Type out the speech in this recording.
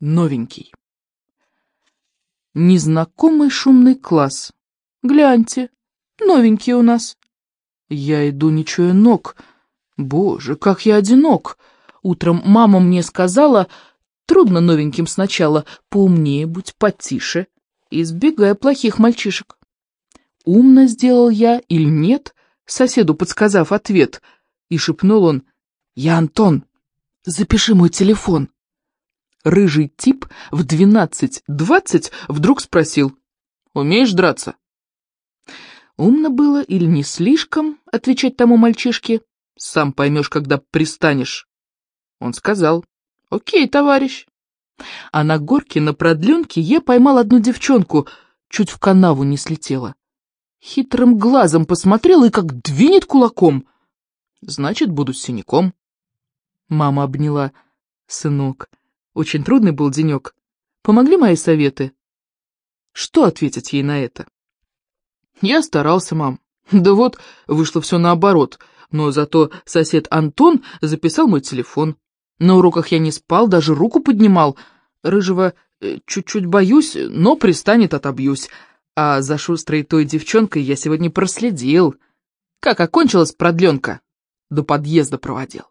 новенький. Незнакомый шумный класс. Гляньте, новенький у нас. Я иду, не чуя ног. Боже, как я одинок. Утром мама мне сказала, трудно новеньким сначала, поумнее будь, потише, избегая плохих мальчишек. Умно сделал я или нет, соседу подсказав ответ, и шепнул он, «Я Антон, запиши мой телефон». Рыжий тип в двенадцать-двадцать вдруг спросил, «Умеешь драться?» Умно было или не слишком отвечать тому мальчишке, сам поймешь, когда пристанешь. Он сказал, «Окей, товарищ». А на горке на продленке я поймал одну девчонку, чуть в канаву не слетела. Хитрым глазом посмотрел и как двинет кулаком. Значит, буду синяком. Мама обняла. Сынок, очень трудный был денек. Помогли мои советы? Что ответить ей на это? Я старался, мам. Да вот, вышло все наоборот. Но зато сосед Антон записал мой телефон. На уроках я не спал, даже руку поднимал. Рыжего э, чуть-чуть боюсь, но пристанет отобьюсь. А за шустрой той девчонкой я сегодня проследил. Как окончилась продленка? До подъезда проводил.